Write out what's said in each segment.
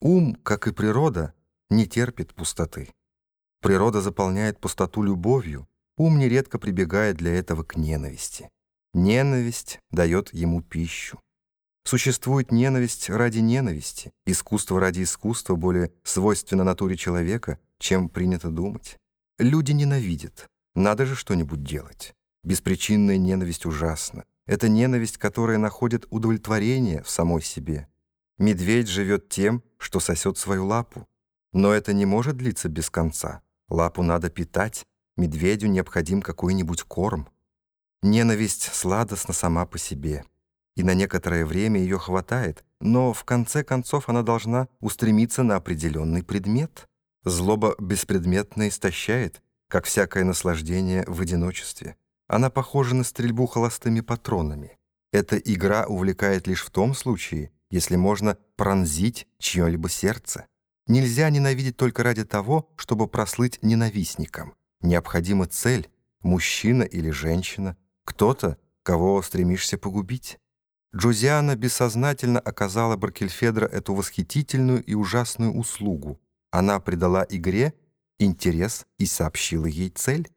Ум, как и природа, не терпит пустоты. Природа заполняет пустоту любовью, ум нередко прибегает для этого к ненависти. Ненависть дает ему пищу. Существует ненависть ради ненависти, искусство ради искусства более свойственно натуре человека, чем принято думать. Люди ненавидят, надо же что-нибудь делать. Беспричинная ненависть ужасна. Это ненависть, которая находит удовлетворение в самой себе. Медведь живет тем, что сосет свою лапу. Но это не может длиться без конца. Лапу надо питать, медведю необходим какой-нибудь корм. Ненависть сладостна сама по себе. И на некоторое время ее хватает, но в конце концов она должна устремиться на определенный предмет. Злоба беспредметно истощает, как всякое наслаждение в одиночестве. Она похожа на стрельбу холостыми патронами. Эта игра увлекает лишь в том случае, если можно пронзить чье-либо сердце. Нельзя ненавидеть только ради того, чтобы прослыть ненавистником. Необходима цель – мужчина или женщина, кто-то, кого стремишься погубить. Джузиана бессознательно оказала Баркельфедро эту восхитительную и ужасную услугу. Она придала игре интерес и сообщила ей цель.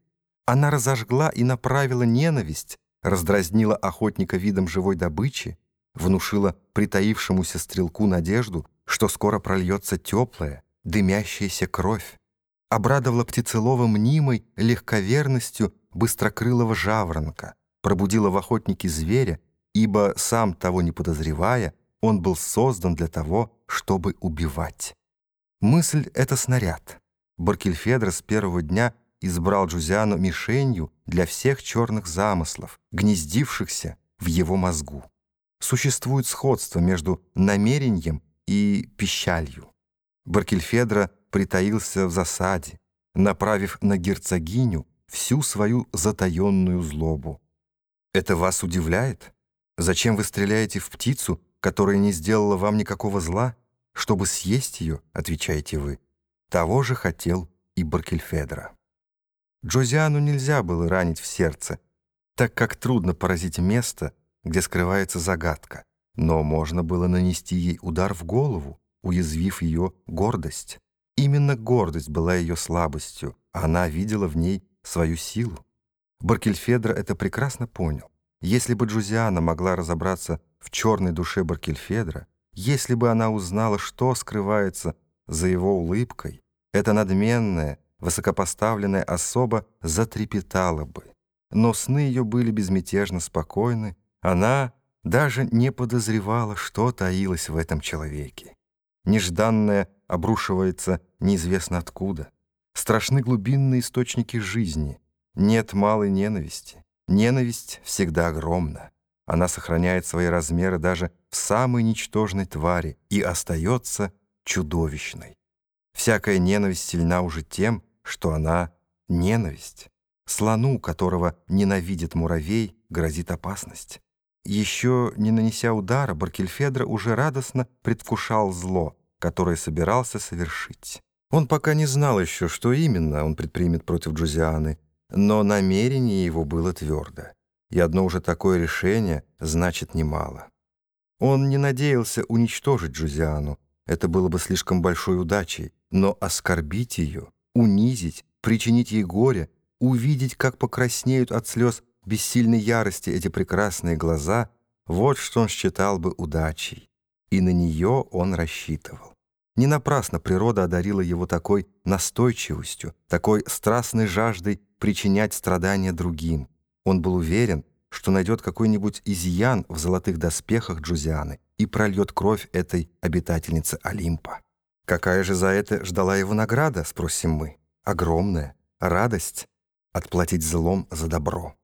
Она разожгла и направила ненависть, раздразнила охотника видом живой добычи, внушила притаившемуся стрелку надежду, что скоро прольется теплая, дымящаяся кровь, обрадовала птицелова мнимой легковерностью быстрокрылого жаворонка, пробудила в охотнике зверя, ибо, сам того не подозревая, он был создан для того, чтобы убивать. Мысль — это снаряд. Баркельфедро с первого дня избрал Джузиану мишенью для всех черных замыслов, гнездившихся в его мозгу существует сходство между намерением и пищалью. Баркельфедро притаился в засаде, направив на герцогиню всю свою затаенную злобу. Это вас удивляет? Зачем вы стреляете в птицу, которая не сделала вам никакого зла? Чтобы съесть ее, отвечаете вы. Того же хотел и Баркельфедро. Джозиану нельзя было ранить в сердце, так как трудно поразить место, где скрывается загадка, но можно было нанести ей удар в голову, уязвив ее гордость. Именно гордость была ее слабостью, а она видела в ней свою силу. Баркельфедро это прекрасно понял. Если бы Джузиана могла разобраться в черной душе Баркельфедра, если бы она узнала, что скрывается за его улыбкой, эта надменная, высокопоставленная особа затрепетала бы. Но сны ее были безмятежно спокойны, она даже не подозревала, что таилось в этом человеке. Нежданное обрушивается неизвестно откуда. Страшны глубинные источники жизни. Нет малой ненависти. Ненависть всегда огромна. Она сохраняет свои размеры даже в самой ничтожной твари и остается чудовищной. Всякая ненависть сильна уже тем, что она ненависть. Слону, которого ненавидит муравей, грозит опасность. Еще не нанеся удара, Баркельфедро уже радостно предвкушал зло, которое собирался совершить. Он пока не знал еще, что именно он предпримет против Джузианы, но намерение его было твердо, и одно уже такое решение значит немало. Он не надеялся уничтожить Джузиану, это было бы слишком большой удачей, но оскорбить ее, унизить, причинить ей горе, увидеть, как покраснеют от слез бессильной ярости эти прекрасные глаза, вот что он считал бы удачей. И на нее он рассчитывал. Не напрасно природа одарила его такой настойчивостью, такой страстной жаждой причинять страдания другим. Он был уверен, что найдет какой-нибудь изъян в золотых доспехах Джузианы и прольет кровь этой обитательницы Олимпа. Какая же за это ждала его награда, спросим мы? Огромная. Радость отплатить злом за добро.